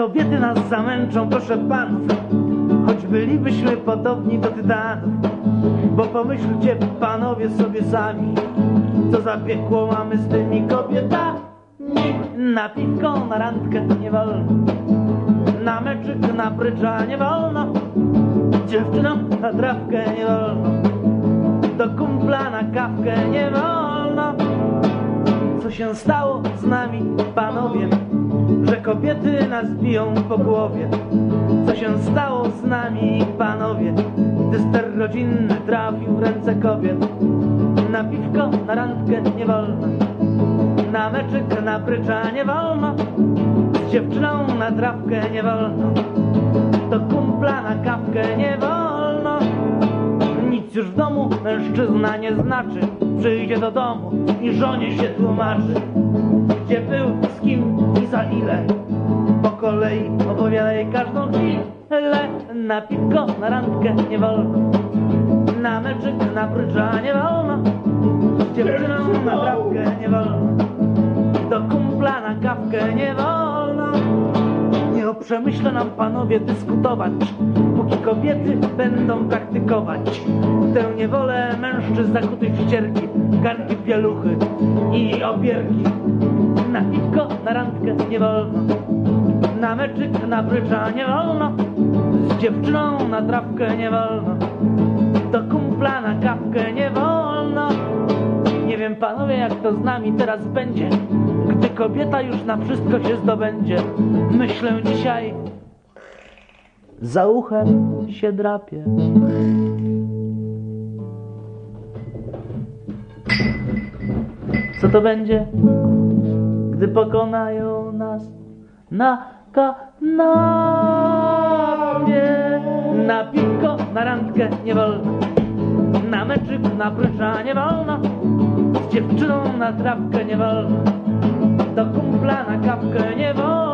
kobiety nas zamęczą, proszę panów, choć bylibyśmy podobni do tytanów. Bo pomyślcie panowie sobie sami, co za piekło mamy z tymi kobietami. Na piwko, na randkę nie wolno, na meczyk, na brydża nie wolno, dziewczynom na trawkę nie wolno, do kumpla na kawkę nie wolno. Co się stało z nami, panowie, że kobiety nas biją po głowie? Co się stało z nami, panowie, gdy ster rodzinny trafił w ręce kobiet? Na piwko, na randkę nie wolno, na meczyk, na brycza nie wolno, z dziewczyną na trawkę nie wolno, do kumpla na kawkę nie wolno. Nic już w domu mężczyzna nie znaczy, przyjdzie do domu i żonie się tłumaczy, gdzie był, z kim za ile. Po kolei opowiadaj każdą chwilę, na piwko, na randkę nie wolno, na meczyk, na brydża nie wolno, z dziewczyną na trawkę nie wolno, do kumpla na kawkę nie wolno. Nie o przemyśle nam panowie dyskutować, póki kobiety będą praktykować tę niewolę mężczyzn zakutych w ścierki, garnki pieluchy i opierki. Na piwko, na randkę nie wolno, na meczyk, na brycza nie wolno, z dziewczyną na trawkę nie wolno, do kumpla na kawkę nie wolno. Nie wiem panowie jak to z nami teraz będzie, gdy kobieta już na wszystko się zdobędzie. Myślę dzisiaj, za uchem się drapie. Co to będzie, gdy pokonają nas na kanapie? Na piwko, na randkę nie wolno, na meczyk, na brycza nie wolno, z dziewczyną na trawkę nie wolno, do kumpla na kawkę nie wolno,